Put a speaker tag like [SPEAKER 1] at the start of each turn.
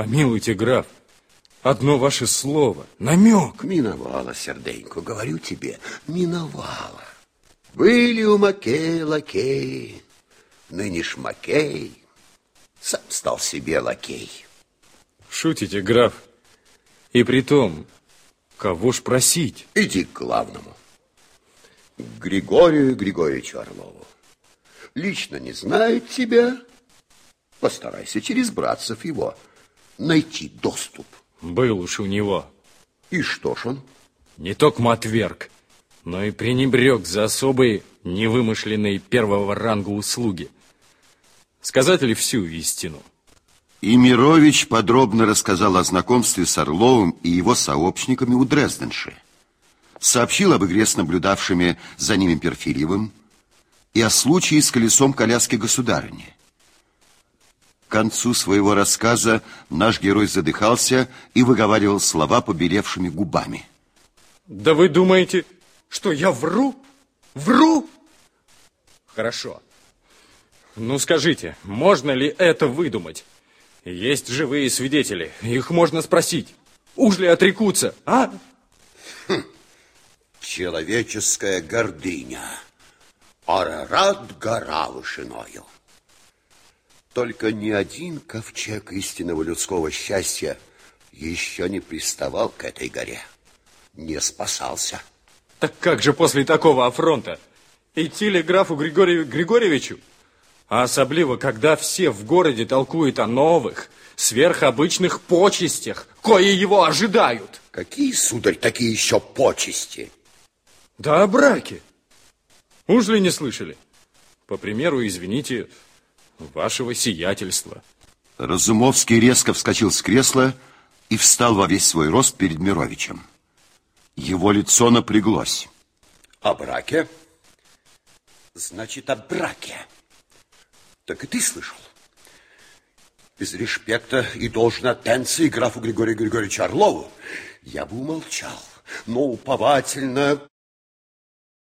[SPEAKER 1] Помилуйте, граф, одно ваше слово, намек.
[SPEAKER 2] Миновало, серденько, говорю тебе, миновало. Были у Макея лакеи, ныне ж Макей сам стал себе лакей.
[SPEAKER 1] Шутите, граф. И при том, кого ж просить?
[SPEAKER 2] Иди к главному. Григорию Григорьевичу Орлову. Лично не знает тебя. Постарайся через братцев его найти доступ.
[SPEAKER 1] Был уж у него.
[SPEAKER 2] И что ж он?
[SPEAKER 1] Не только отверг, но и пренебрег за особые невымышленные первого ранга услуги. Сказать ли всю истину?
[SPEAKER 3] И Мирович подробно рассказал о знакомстве с Орловым и его сообщниками у Дрезденши. Сообщил об игре с наблюдавшими за ними Перфильевым и о случае с колесом коляски государыни. К концу своего рассказа наш герой задыхался и выговаривал слова побелевшими губами.
[SPEAKER 1] Да вы думаете, что я вру? Вру? Хорошо. Ну скажите, можно ли это выдумать? Есть живые свидетели, их можно спросить. Уж ли отрекутся, а?
[SPEAKER 2] Хм. Человеческая гордыня. Арарат гора вышиною. Только ни один ковчег истинного людского счастья еще не приставал к этой горе. Не спасался.
[SPEAKER 1] Так как же после такого афронта? Идти ли графу Григорию Григорьевичу? А особливо, когда все в городе толкуют о новых, сверхобычных почестях, кои его ожидают.
[SPEAKER 2] Какие, сударь, такие еще почести?
[SPEAKER 1] Да о браке. Уж ли не слышали? По примеру, извините, вашего сиятельства.
[SPEAKER 3] Разумовский резко вскочил с кресла и встал во весь свой рост перед Мировичем. Его лицо напряглось.
[SPEAKER 2] О браке? Значит, о браке. Так и ты слышал. Без респекта и должной атенции графу Григорию Григорьевичу Орлову я бы умолчал, но уповательно